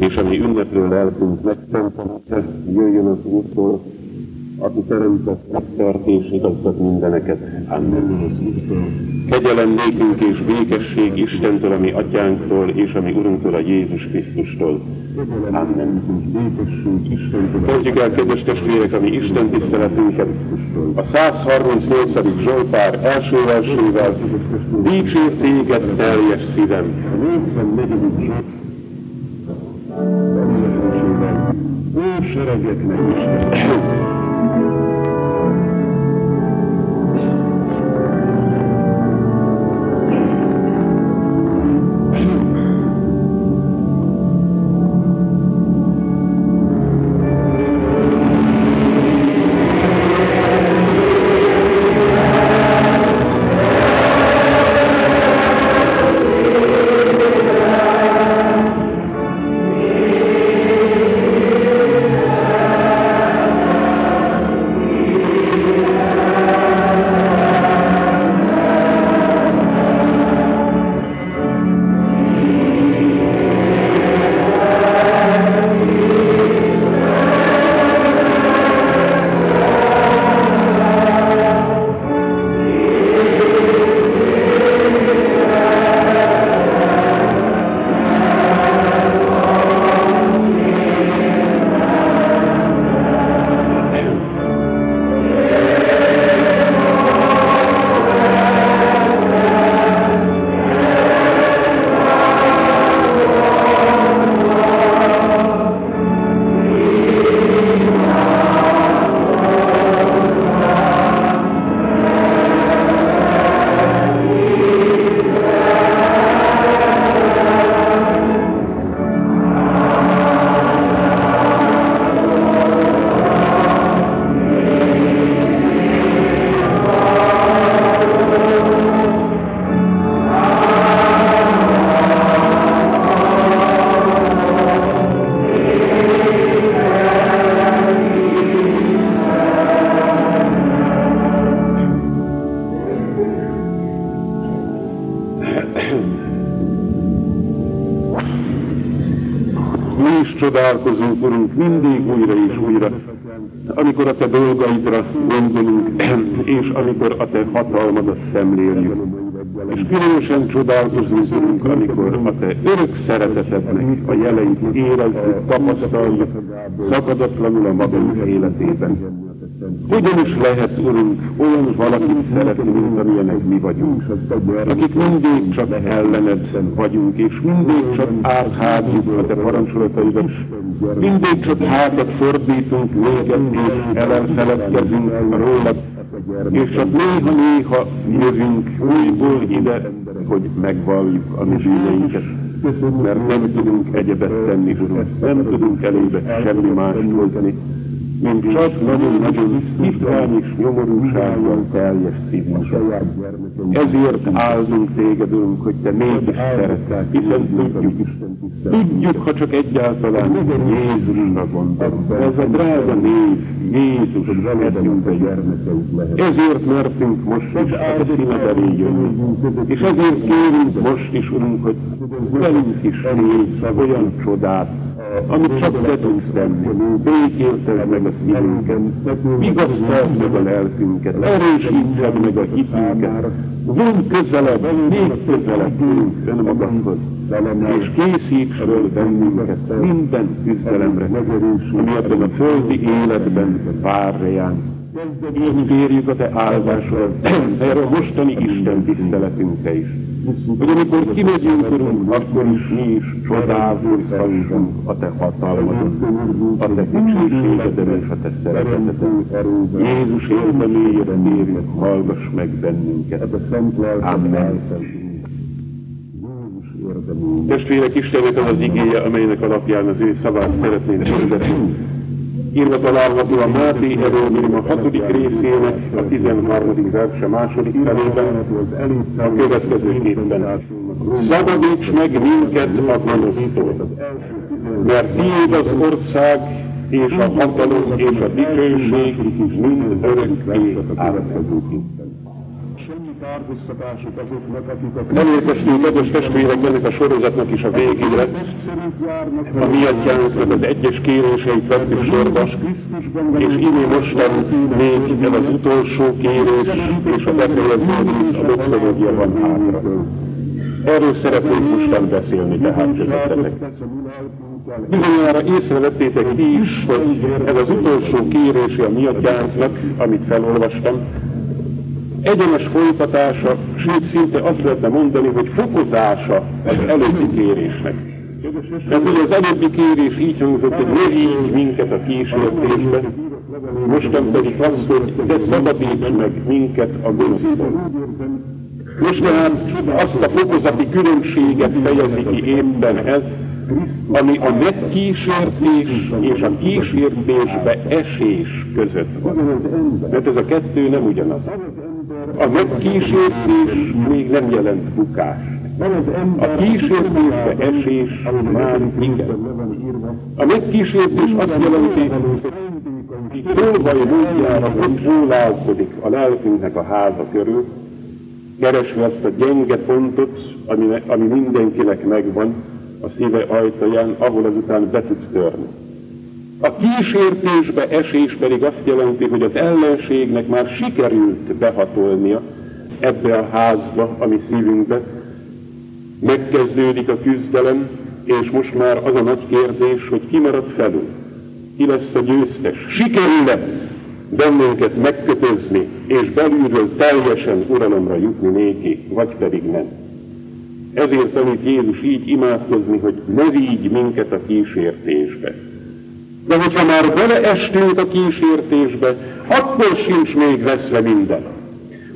és ami ünneplő lelkünk megszentelete, jöjjön az Úrtól, aki teremtett, megtart és igazgat mindeneket. Amen. Kegyelem nékünk és békesség Istentől, ami atyánktól, és ami Urunktól, a Jézus Krisztustól. Amen. Kezdjük el, kedves testvérek, ami Isten tiszteletünket. A 138. Zsoltár első versével Dicsőr téged teljes szívem. A 84. Ó, seregeknek Isten! Hatalmadat szemléljük. És különösen csodálkozunk, Urunk, amikor a Te örök szeretetednek a jeleit érezzük, tapasztaljuk, szakadatlanul a magunk életében. Hogyan is lehet, Urunk, olyan valakit szeretni, mint amilyenek mi vagyunk, akik mindig csak ellened vagyunk, és mindig csak átházzuk a Te parancsolataidat, mindig csak hátat fordítunk néked, és elfeledkezünk rólad, és csak néha-néha jövünk újból ide, hogy megvalljuk a mi bűneinket, mert nem tudunk egyebet tenni, Urunk, nem tudunk elébe semmi mást hozni, mint csak nagyon-nagyon és nyomorúsággal teljes szívünkkel. Ezért áldunk téged, Urunk, hogy te mégis szeretsz, hiszen tudjuk, tudjuk, ha csak egyáltalán Jézusra gondolunk. Ez a drága név, Jézus, eszünk a gyermekeink lehet. Ezért mertünk most is a te színed elé jönni. És ezért kérünk most is, Urunk, hogy velünk is nézz olyan csodát, amit csak te tudsz tenni. Békélted meg a szívünket, vigasztald meg a lelkünket, erősítsed meg a hitünket, vonj közelebb, még közelebb önmagadhoz, és készíts föl bennünket minden küzdelemre, ami ebben a földi életben vár rejánk. Így kérjük a Te áldásodat, erre a mostani Isten tiszteletünkre is hogy amikor kimegyünk, Urunk, akkor is mi is csodálkozhassunk a Te hatalmadon, a Te dicsőségeden és a Te szereteteden. Jézus érdeméjére mérjük, hallgass meg bennünket. Amen. Testvérek, Istennek az igéje, amelynek alapján az ő szavát szeretnének hirdetni írva található a Máté Evangélium a hatodik részének, a 13. verse második felében, a következőképpen. Szabadíts meg minket a gonosztól, mert tiéd az ország, és a hatalom, és a dicsőség mind örökké átkozunk. Elérkeztünk, kedves testvérek, ennek a sorozatnak is a végére. A mi atyánknak az egyes kéréseit vettük sorba, és inni mostan még ez az utolsó kérés, és a befejeződés, a doxológia van hátra. Erről szeretnék mostan beszélni, tehát közöttetek. Bizonyára észrevettétek ti is, hogy ez az utolsó kérése a mi atyánknak, amit felolvastam, egyenes folytatása, sőt szinte azt lehetne mondani, hogy fokozása az előbbi kérésnek. Mert ugye az előbbi kérés így hangzott, hogy ne vigy minket a kísértésbe, mostan pedig az, hogy te szabadíts meg minket a gonosztól. Most tehát azt a fokozati különbséget fejezi ki éppen ez, ami a megkísértés és a kísértésbe esés között van. Mert ez a kettő nem ugyanaz. A megkísértés még nem jelent bukást. A kísértésbe esés már igen. A megkísértés azt jelenti, hogy tolvaj módjára ott ólálkodik a lelkünknek a háza körül, keresve azt a gyenge pontot, ami, ami mindenkinek megvan a szíve ajtaján, ahol azután be tud törni. A kísértésbe esés pedig azt jelenti, hogy az ellenségnek már sikerült behatolnia ebbe a házba, ami szívünkbe. Megkezdődik a küzdelem, és most már az a nagy kérdés, hogy ki marad felül, ki lesz a győztes. Sikerül-e bennünket megkötözni, és belülről teljesen uralomra jutni néki, vagy pedig nem. Ezért tanít Jézus így imádkozni, hogy ne vigy minket a kísértésbe. De hogyha már beleestünk a kísértésbe, akkor sincs még veszve minden.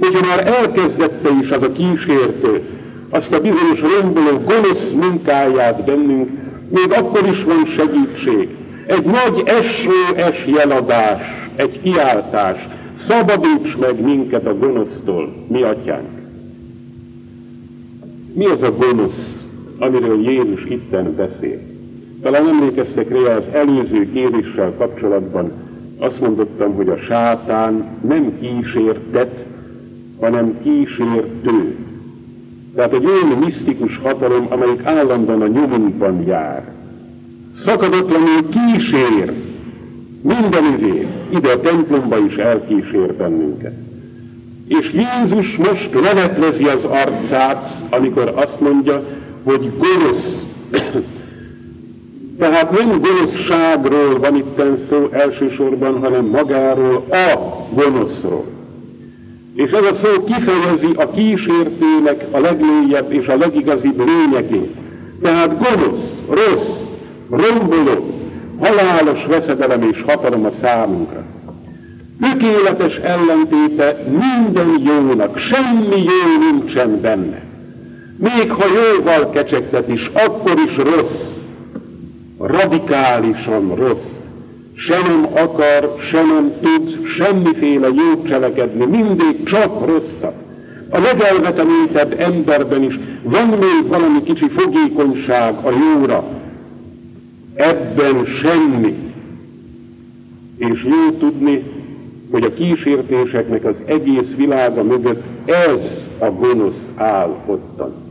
Hogyha már elkezdette is az a kísértő, azt a bizonyos romboló gonosz munkáját bennünk, még akkor is van segítség. Egy nagy SOS jeladás, egy kiáltás, szabadíts meg minket a gonosztól, mi atyánk. Mi az a gonosz, amiről Jézus itten beszél? Talán emlékeztek rá az előző kéréssel kapcsolatban, azt mondottam, hogy a sátán nem kísértet, hanem kísértő. Tehát egy olyan misztikus hatalom, amelyik állandóan a nyomunkban jár. Szakadatlanul kísér mindenüvé, ide a templomba is elkísér bennünket. És Jézus most levetlezi az arcát, amikor azt mondja, hogy gonosz. Tehát nem gonoszságról van itt szó elsősorban, hanem magáról a gonoszról. És ez a szó kifejezi a kísértőnek a legmélyebb és a legigazibb lényegét. Tehát gonosz, rossz, romboló, halálos veszedelem és hatalom a számunkra. Tökéletes ellentéte minden jónak, semmi jó nincsen benne. Még ha jóval kecsegtet is, akkor is rossz, radikálisan rossz. Se nem akar, se nem tud semmiféle jót cselekedni, mindig csak rosszat. A legelvetemítebb emberben is van még valami kicsi fogékonyság a jóra, ebben semmi. És jó tudni, hogy a kísértéseknek az egész világa mögött ez a gonosz áll ottan.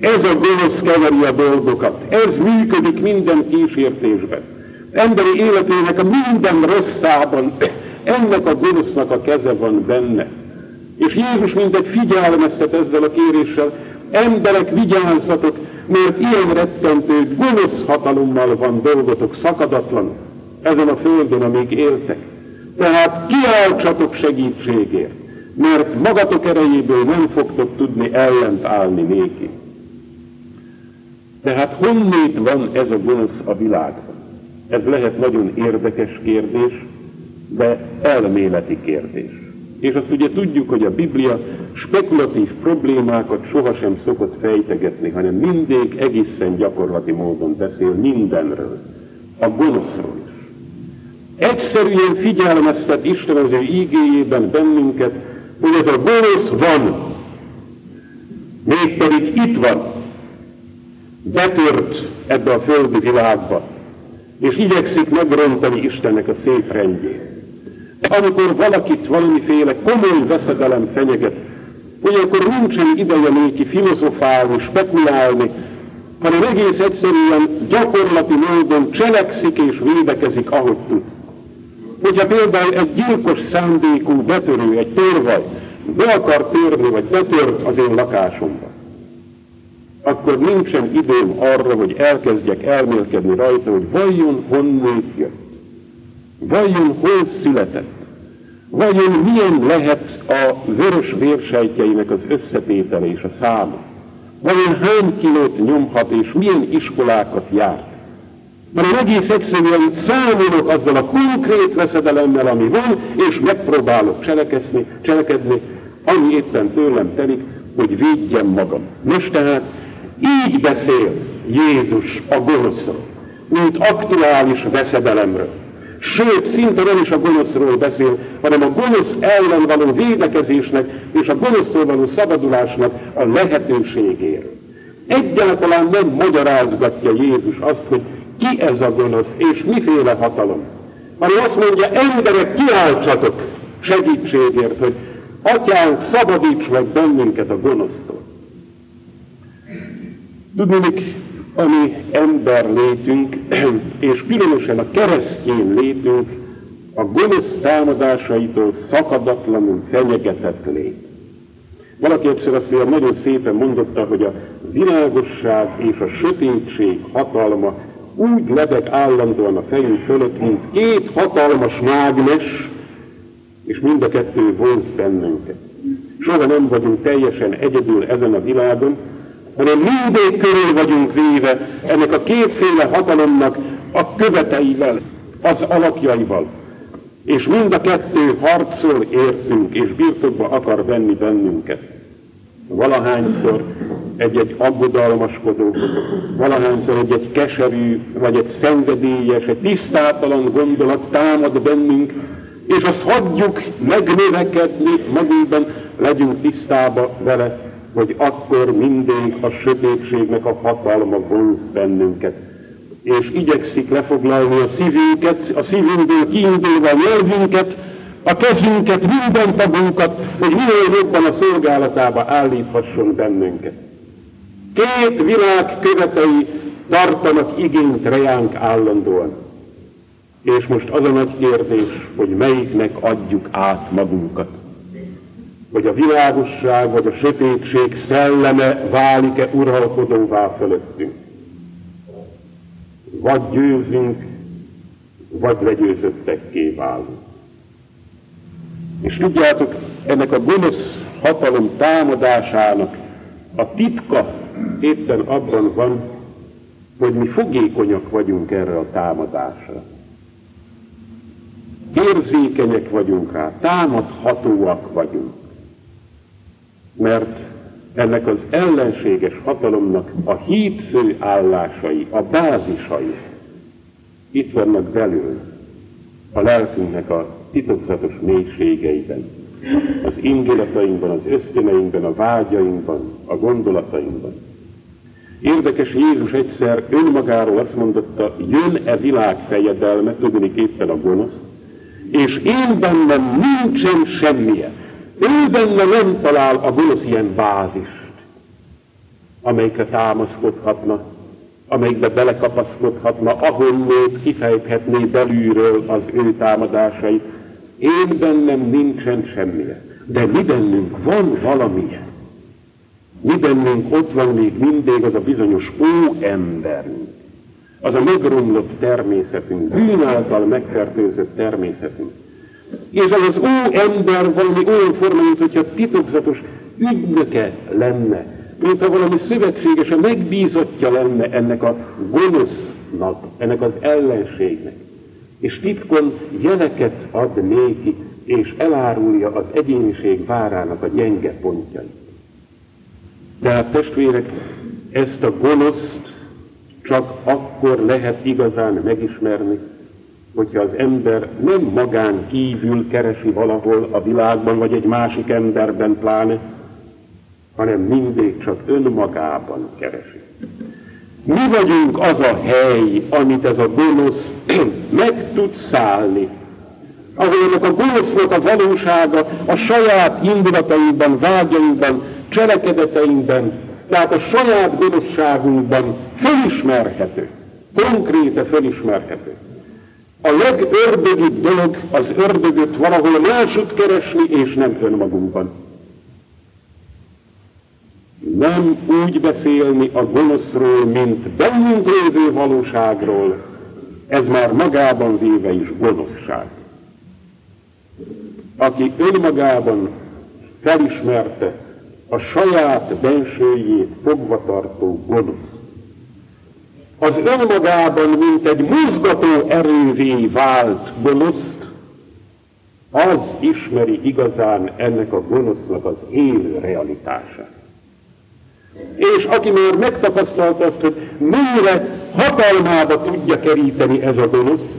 Ez a gonosz keveri a dolgokat, ez működik minden kísértésben. Emberi életének a minden rosszában ennek a gonosznak a keze van benne. És Jézus mindegy figyelmeztet ezzel a kéréssel, emberek vigyázzatok, mert ilyen rettentő gonosz hatalommal van dolgotok szakadatlan ezen a földön, amíg éltek. Tehát kiáltsatok segítségért, mert magatok erejéből nem fogtok tudni ellent állni néki. Tehát honnét van ez a gonosz a világban? Ez lehet nagyon érdekes kérdés, de elméleti kérdés. És azt ugye tudjuk, hogy a Biblia spekulatív problémákat sohasem szokott fejtegetni, hanem mindig egészen gyakorlati módon beszél mindenről, a gonoszról is. Egyszerűen figyelmeztet Isten az ő ígéjében bennünket, hogy ez a gonosz van, mégpedig itt van, betört ebbe a földi világba, és igyekszik megrontani Istennek a szép rendjét amikor valakit valamiféle komoly veszedelem fenyeget, akkor nincsen ideje néki filozofálni, spekulálni, hanem egész egyszerűen gyakorlati módon cselekszik és védekezik, ahogy tud. Hogyha például egy gyilkos szándékú betörő, egy torvaj be akar törni, vagy betört az én lakásomba, akkor nincsen időm arra, hogy elkezdjek elmélkedni rajta, hogy vajon honnét jött, vajon hol született, vajon milyen lehet a vörös vérsejtjeinek az összetétele és a száma, vajon hány kilót nyomhat és milyen iskolákat járt, hanem egész egyszerűen számolok azzal a konkrét veszedelemmel, ami van, és megpróbálok cselekedni, cselekedni, ami éppen tőlem telik, hogy védjem magam. Most tehát így beszél Jézus a gonoszról, mint aktuális veszedelemről. Sőt, szinte nem is a gonoszról beszél, hanem a gonosz ellen való védekezésnek és a gonosztól való szabadulásnak a lehetőségéről. Egyáltalán nem magyarázgatja Jézus azt, hogy ki ez a gonosz és miféle hatalom, hanem azt mondja, emberek, kiáltsatok segítségért, hogy atyánk, szabadíts meg bennünket a gonosztól. Tudnék, ami ember létünk, és különösen a keresztény létünk, a gonosz támadásaitól szakadatlanul fenyegetett lét. Valaki egyszer azt mondja, nagyon szépen mondotta, hogy a világosság és a sötétség hatalma úgy lebeg állandóan a fejünk fölött, mint két hatalmas mágnes, és mind a kettő vonz bennünket. Soha nem vagyunk teljesen egyedül ezen a világon, hanem mindig körül vagyunk véve ennek a kétféle hatalomnak a követeivel, az alakjaival. És mind a kettő harcol értünk, és birtokba akar venni bennünket. Valahányszor egy-egy aggodalmaskodó, valahányszor egy-egy keserű, vagy egy szenvedélyes, egy tisztátalan gondolat támad bennünk, és azt hagyjuk megnövekedni magunkban, legyünk tisztába vele, hogy akkor mindig a sötétségnek a hatalma vonz bennünket. És igyekszik lefoglalni a szívünket, a szívünkből kiindulva a nyelvünket, a kezünket, minden tagunkat, hogy minél jobban a szolgálatába állíthasson bennünket. Két világ követei tartanak igényt rejánk állandóan. És most az a nagy kérdés, hogy melyiknek adjuk át magunkat. Hogy a világosság vagy a sötétség szelleme válik-e uralkodóvá fölöttünk. Vagy győzünk, vagy legyőzöttekké válunk. És tudjátok, ennek a gonosz hatalom támadásának a titka éppen abban van, hogy mi fogékonyak vagyunk erre a támadásra. Érzékenyek vagyunk rá, támadhatóak vagyunk. Mert ennek az ellenséges hatalomnak a hídfő állásai, a bázisai itt vannak belül, a lelkünknek a titokzatos mélységeiben, az indulatainkban, az ösztöneinkben, a vágyainkban, a gondolatainkban. Érdekes, Jézus egyszer önmagáról azt mondotta, jön-e világ fejedelme, tudni éppen a gonosz, és én bennem nincsen semmije. Ő benne nem talál a gonosz ilyen bázist, amelyikre támaszkodhatna, amelyikbe belekapaszkodhatna, ahonnét kifejthetné belülről az ő támadásait. Én bennem nincsen semmije, de mi bennünk van valamilyen. Mi bennünk ott van még mindig az a bizonyos óemberünk, az a megromlott természetünk, bűn által megfertőzött természetünk. És az az óember valami olyan forma, mint hogyha titokzatos ügynöke lenne, mint ha valami szövetséges, megbízottja lenne ennek a gonosznak, ennek az ellenségnek. És titkon jeleket ad néki, és elárulja az egyéniség várának a gyenge pontjait. Tehát testvérek, ezt a gonoszt csak akkor lehet igazán megismerni, hogyha az ember nem magán kívül keresi valahol a világban, vagy egy másik emberben pláne, hanem mindig csak önmagában keresi. Mi vagyunk az a hely, amit ez a gonosz meg tud szállni, ahol ennek a gonosznak a valósága a saját indulatainkban, vágyainkban, cselekedeteinkben, tehát a saját gonoszságunkban felismerhető, konkréte felismerhető. A legördögibb dolog az ördögöt valahol másút keresni, és nem önmagunkban. Nem úgy beszélni a gonoszról, mint bennünk lévő valóságról, ez már magában véve is gonoszság. Aki önmagában felismerte a saját bensőjét fogvatartó gonosz, az önmagában, mint egy mozgató erővé vált gonoszt, az ismeri igazán ennek a gonosznak az élő realitását. És aki már megtapasztalta azt, hogy mennyire hatalmába tudja keríteni ez a gonosz,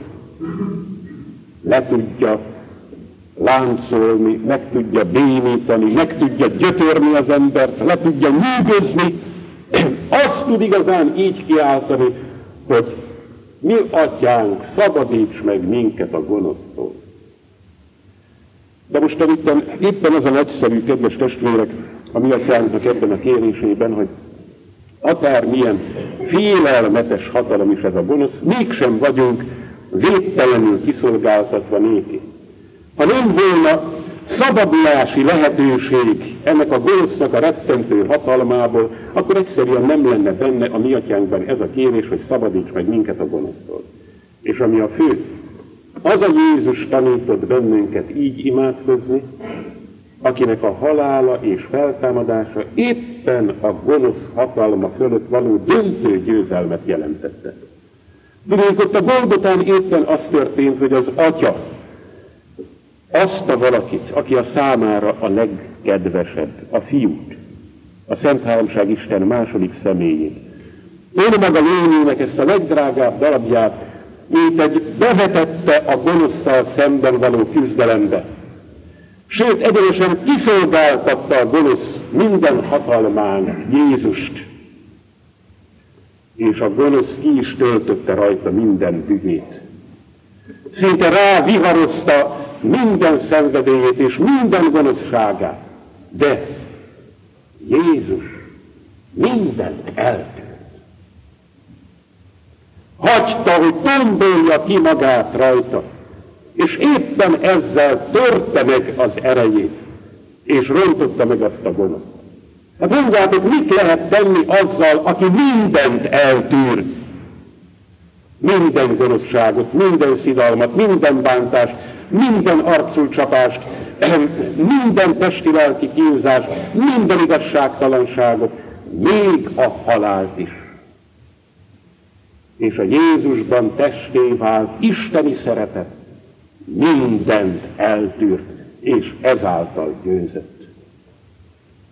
le tudja láncolni, meg tudja bénítani, meg tudja gyötörni az embert, le tudja nyűgözni, azt tud igazán így kiáltani, hogy mi atyánk, szabadíts meg minket a gonosztól. De most éppen, éppen az a nagyszerű, kedves testvérek, a mi atyánknak ebben a kérésében, hogy akármilyen félelmetes hatalom is ez a gonosz, mégsem vagyunk védtelenül kiszolgáltatva néki. Ha nem volna szabadulási lehetőség ennek a gonosznak a rettentő hatalmából, akkor egyszerűen nem lenne benne a mi atyánkban ez a kérés, hogy szabadíts meg minket a gonosztól. És ami a fő, az a Jézus tanított bennünket így imádkozni, akinek a halála és feltámadása éppen a gonosz hatalma fölött való döntő győzelmet jelentette. Tudjuk, ott a Golgotán éppen az történt, hogy az Atya azt a valakit, aki a számára a legkedvesebb, a fiút, a Szent Háromság Isten második személyét. Ő maga lényének ezt a legdrágább darabját, mint egy bevetette a gonoszszal szemben való küzdelembe. Sőt, egyenesen kiszolgáltatta a gonosz minden hatalmán Jézust. És a gonosz ki is töltötte rajta minden dühét. Szinte rá viharozta minden szenvedélyét és minden gonoszságát. De Jézus mindent eltűnt. Hagyta, hogy tombolja ki magát rajta, és éppen ezzel törte meg az erejét, és rontotta meg azt a gonoszt. Hát mondjátok, mit lehet tenni azzal, aki mindent eltűr? Minden gonoszságot, minden szidalmat, minden bántást, minden arculcsapást, minden testi-lelki kínzást, minden igazságtalanságot, még a halált is. És a Jézusban testé vált isteni szeretet mindent eltűrt, és ezáltal győzött.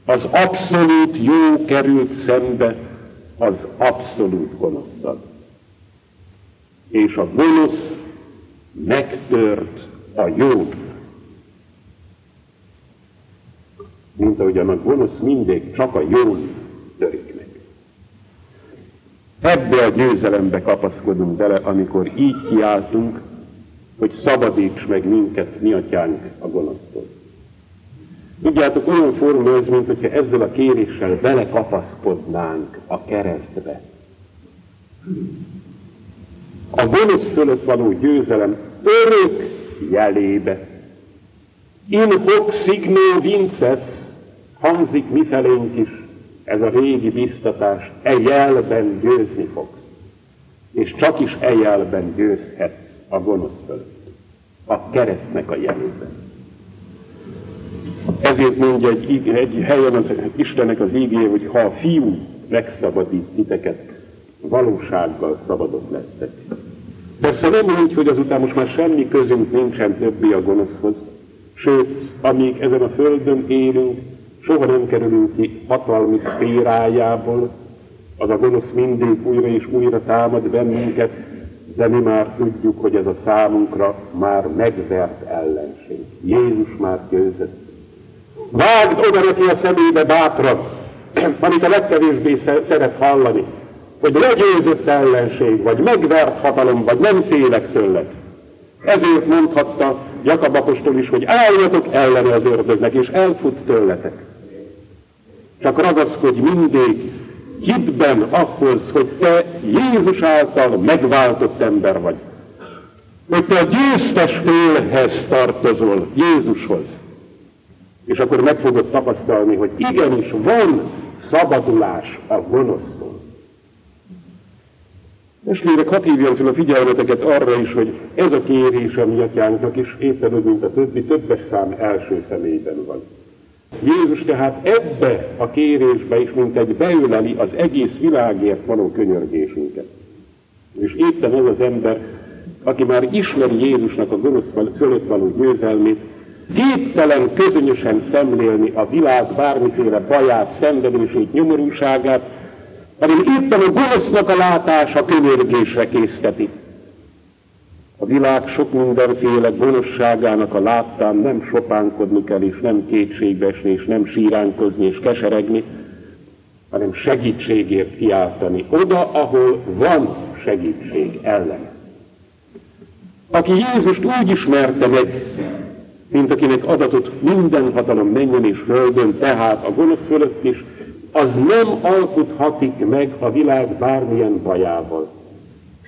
Az abszolút jó került szembe az abszolút gonoszszal. És a gonosz megtört a jót. Mint ahogyan a gonosz mindig csak a jól törik meg. Ebbe a győzelembe kapaszkodunk bele, amikor így kiáltunk, hogy szabadíts meg minket, mi atyánk a gonosztól. Tudjátok, olyan forma ez, mint hogyha ezzel a kéréssel belekapaszkodnánk a keresztbe. A gonosz fölött való győzelem örök jelébe. In hoc signo vinces, hangzik mifelénk is ez a régi biztatás, e jelben győzni fogsz. És csak is e jelben győzhetsz a gonosz fölött. A keresztnek a jelében. Ezért mondja egy, egy helyen az Istennek az ígéje, hogy ha a fiú megszabadít titeket, valósággal szabadok lesztek. Persze nem úgy, hogy azután most már semmi közünk nincsen többi a gonoszhoz, sőt, amíg ezen a földön élünk, soha nem kerülünk ki hatalmi szférájából, az a gonosz mindig újra és újra támad bennünket, de mi már tudjuk, hogy ez a számunkra már megvert ellenség. Jézus már győzött. Vágd oda neki a szemébe bátran, amit a legkevésbé szeret hallani, hogy legyőzött ellenség, vagy megvert hatalom, vagy nem félek tőled. Ezért mondhatta Jakab apostol is, hogy álljatok ellene az ördögnek, és elfut tőletek. Csak ragaszkodj mindig hitben ahhoz, hogy te Jézus által megváltott ember vagy. Hogy te a győztes félhez tartozol, Jézushoz. És akkor meg fogod tapasztalni, hogy igenis van szabadulás a gonosztól. Testvérek, hadd hívjam fel a figyelmeteket arra is, hogy ez a kérés a mi atyánknak is éppen úgy, mint a többi, többes szám első személyben van. Jézus tehát ebbe a kérésbe is, mint egy beüleli az egész világért való könyörgésünket. És éppen ez az ember, aki már ismeri Jézusnak a gonosz fölött való győzelmét, képtelen közönösen szemlélni a világ bármiféle baját, szenvedését, nyomorúságát, hanem éppen a gonosznak a látása könyörgésre készteti. A világ sok mindenféle gonoszságának a láttán nem sopánkodni kell, és nem kétségbeesni, és nem síránkozni, és keseregni, hanem segítségért kiáltani, oda, ahol van segítség ellen. Aki Jézust úgy ismerte meg, mint akinek adatot minden hatalom menjen és földön, tehát a gonosz fölött is, az nem alkuthatik meg a világ bármilyen bajával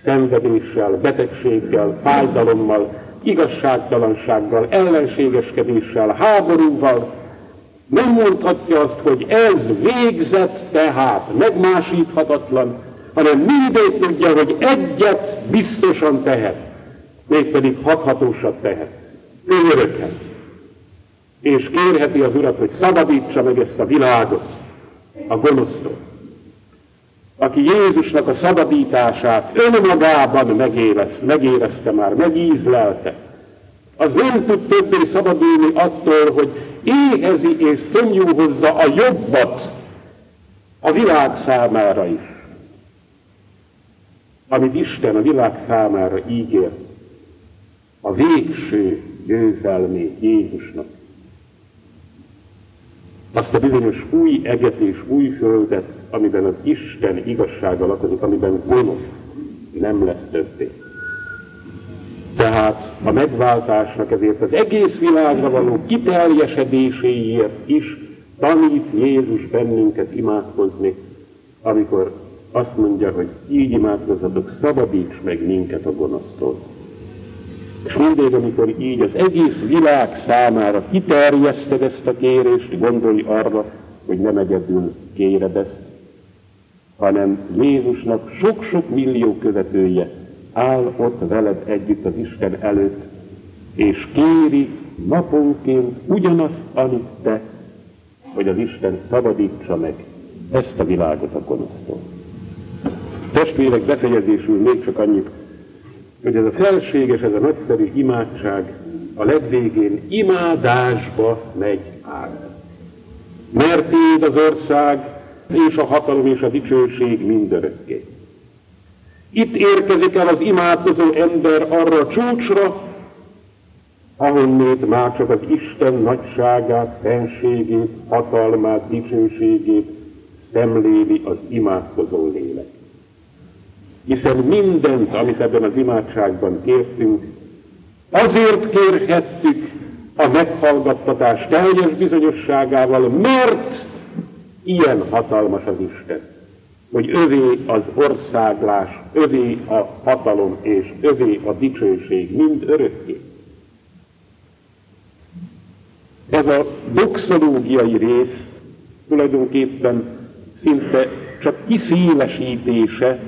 szenvedéssel, betegséggel, fájdalommal, igazságtalansággal, ellenségeskedéssel, háborúval, nem mondhatja azt, hogy ez végzett tehát, megmásíthatatlan, hanem mindig tudja, hogy egyet biztosan tehet, mégpedig hathatósat tehet. Ő örökhet. És kérheti az Urat, hogy szabadítsa meg ezt a világot a gonosztól aki Jézusnak a szabadítását önmagában megérez, megérezte már, megízlelte, az nem tud többé szabadulni attól, hogy éhezi és szomjú hozza a jobbat a világ számára is. Amit Isten a világ számára ígér, a végső győzelmét Jézusnak azt a bizonyos új eget és új földet, amiben az Isten igazsága lakozik, amiben gonosz nem lesz többé. Tehát a megváltásnak ezért az egész világra való kiteljesedéséért is tanít Jézus bennünket imádkozni, amikor azt mondja, hogy így imádkozzatok, szabadíts meg minket a gonosztól. És mindig, amikor így az egész világ számára kiterjeszted ezt a kérést, gondolj arra, hogy nem egyedül kéred ezt, hanem Jézusnak sok-sok millió követője áll ott veled együtt az Isten előtt, és kéri naponként ugyanazt, amit te, hogy az Isten szabadítsa meg ezt a világot a gonosztól. Testvérek, befejezésül még csak annyit, hogy ez a felséges, ez a nagyszerű imádság a legvégén imádásba megy át. Mert éd az ország, és a hatalom és a dicsőség mindörökké. Itt érkezik el az imádkozó ember arra a csúcsra, ahonnét már csak az Isten nagyságát, fenségét, hatalmát, dicsőségét szemléli az imádkozó lélek hiszen mindent, amit ebben az imádságban kértünk, azért kérhettük a meghallgattatás teljes bizonyosságával, mert ilyen hatalmas az Isten, hogy övé az országlás, övé a hatalom és övé a dicsőség mind örökké. Ez a doxológiai rész tulajdonképpen szinte csak kiszélesítése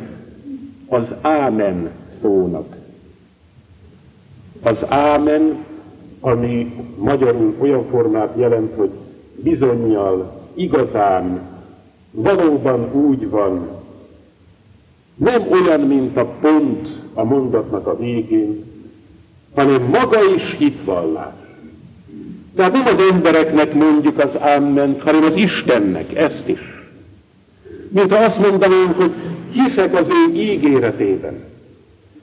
az ámen szónak. Az ámen, ami magyarul olyan formát jelent, hogy bizonyal, igazán, valóban úgy van, nem olyan, mint a pont a mondatnak a végén, hanem maga is hitvallás. Tehát nem az embereknek mondjuk az ámment, hanem az Istennek, ezt is. Mint ha azt mondanánk, hogy hiszek az ő ígéretében,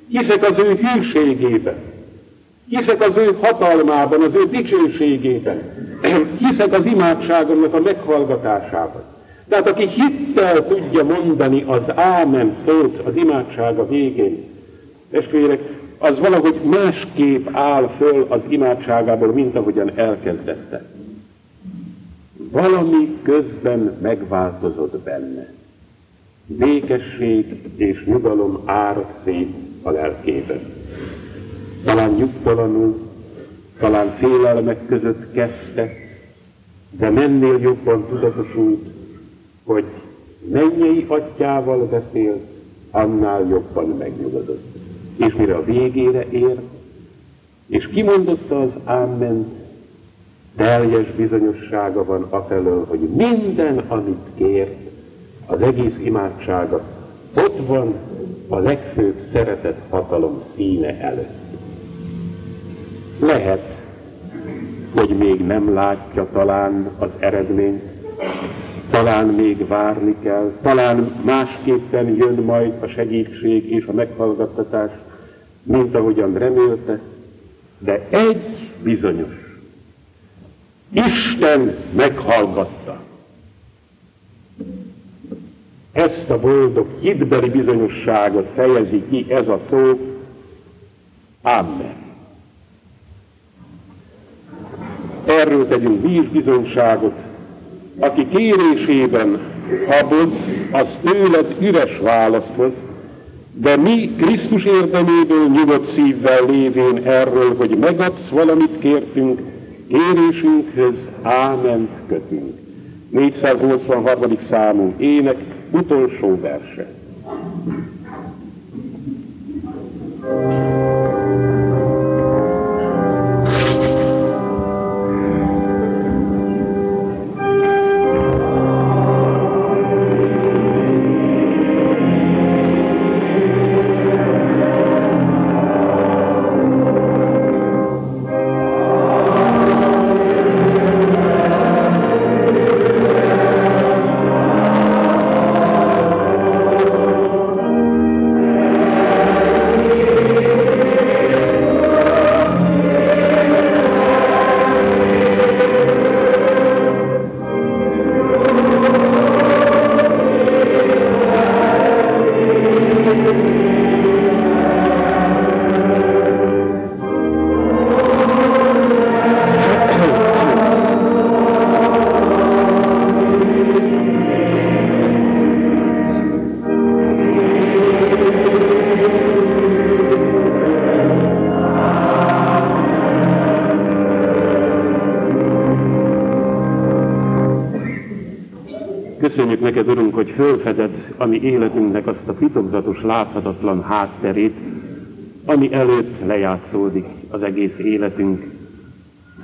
hiszek az ő hűségében, hiszek az ő hatalmában, az ő dicsőségében, hiszek az imádságomnak a meghallgatásában. Tehát aki hittel tudja mondani az ámen szót az imádsága végén, testvérek, az valahogy másképp áll föl az imádságából, mint ahogyan elkezdette. Valami közben megváltozott benne. Békesség és nyugalom árad szét a lelkében. Talán nyugtalanul, talán félelmek között kezdte, de mennél jobban tudatosult, hogy mennyei atyával beszélt, annál jobban megnyugodott. És mire a végére ért, és kimondotta az ámment, teljes bizonyossága van afelől, hogy minden, amit kért, az egész imádsága, ott van a legfőbb szeretet hatalom színe előtt. Lehet, hogy még nem látja talán az eredményt, talán még várni kell, talán másképpen jön majd a segítség és a meghallgattatás, mint ahogyan remélte, de egy bizonyos. Isten meghallgatta. Ezt a boldog hitbeli bizonyosságot fejezi ki ez a szó. Amen. Erről tegyünk mi is bizonyságot, aki kérésében haboz, az tőled üres választ de mi Krisztus érdeméből nyugodt szívvel lévén erről, hogy megadsz valamit kértünk, kérésünkhöz áment kötünk. 483. számú ének utolsó verse. Neked, Urunk, hogy fölfeded a mi életünknek azt a titokzatos, láthatatlan hátterét, ami előtt lejátszódik az egész életünk,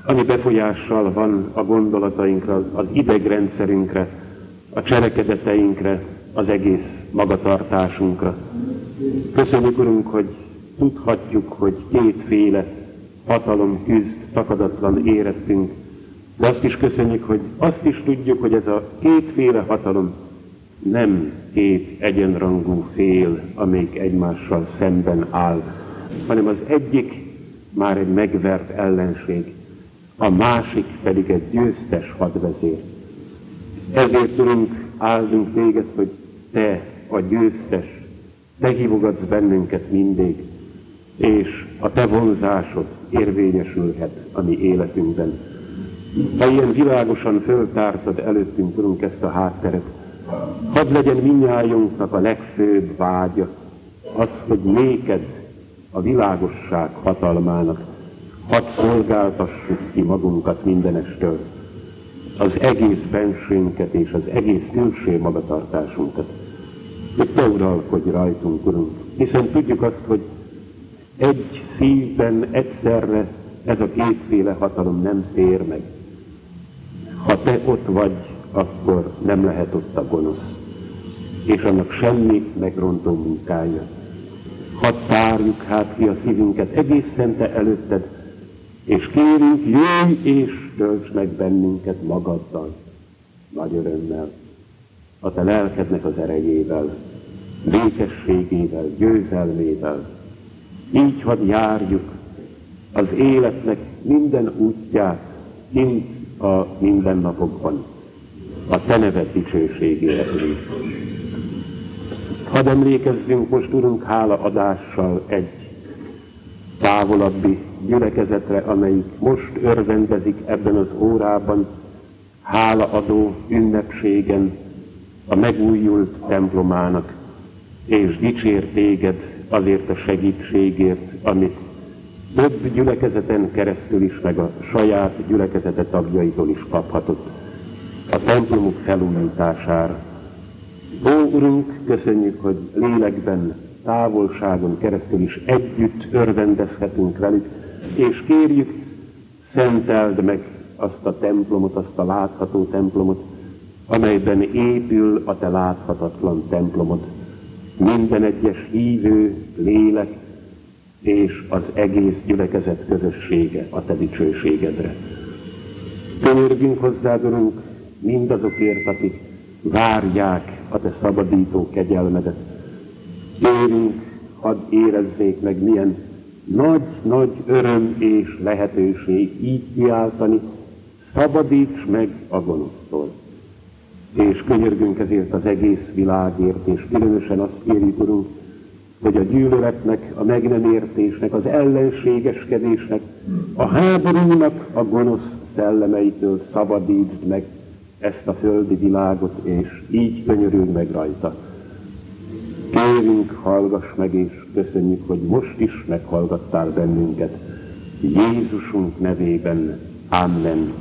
ami befolyással van a gondolatainkra, az idegrendszerünkre, a cselekedeteinkre, az egész magatartásunkra. Köszönjük, Urunk, hogy tudhatjuk, hogy kétféle hatalom küzd szakadatlan érettünk, de azt is köszönjük, hogy azt is tudjuk, hogy ez a kétféle hatalom nem két egyenrangú fél, amelyik egymással szemben áll, hanem az egyik már egy megvert ellenség, a másik pedig egy győztes hadvezér. Ezért tudunk áldunk téged, hogy te a győztes, te hívogatsz bennünket mindig, és a te vonzásod érvényesülhet a mi életünkben. Ha ilyen világosan föltártad előttünk, Urunk, ezt a hátteret, hadd legyen minnyájunknak a legfőbb vágya, az, hogy néked a világosság hatalmának, hadd szolgáltassuk ki magunkat mindenestől, az egész bensőnket és az egész külső magatartásunkat, hogy te uralkodj rajtunk, Urunk, hiszen tudjuk azt, hogy egy szívben egyszerre ez a kétféle hatalom nem fér meg. Ha te ott vagy, akkor nem lehet ott a gonosz, és annak semmi megrontó munkája. Hadd tárjuk hát ki a szívünket egészen te előtted, és kérünk, jöjj és tölts meg bennünket magaddal, nagy örömmel, a te lelkednek az erejével, békességével, győzelmével. Így hadd járjuk az életnek minden útját, mint a mindennapokban, a Te neved dicsőségére. Hadd emlékezzünk most, Urunk, hála adással egy távolabbi gyülekezetre, amelyik most örvendezik ebben az órában, hálaadó ünnepségen a megújult templomának, és dicsér téged azért a segítségért, amit több gyülekezeten keresztül is, meg a saját gyülekezete tagjaitól is kaphatott a templomuk felújítására. Ó, Urunk, köszönjük, hogy lélekben, távolságon keresztül is együtt örvendezhetünk velük, és kérjük, szenteld meg azt a templomot, azt a látható templomot, amelyben épül a te láthatatlan templomod. Minden egyes hívő, lélek és az egész gyülekezet közössége a te dicsőségedre. Könyörgünk hozzád, Urunk, mindazokért, akik várják a te szabadító kegyelmedet. Kérünk, hadd érezzék meg, milyen nagy-nagy öröm és lehetőség így kiáltani, szabadíts meg a gonosztól. És könyörgünk ezért az egész világért, és különösen azt kérjük, Urunk, hogy a gyűlöletnek, a meg nem értésnek, az ellenségeskedésnek, a háborúnak, a gonosz szellemeitől szabadítsd meg ezt a földi világot, és így könyörülj meg rajta. Kérünk, hallgass meg, és köszönjük, hogy most is meghallgattál bennünket. Jézusunk nevében. Amen.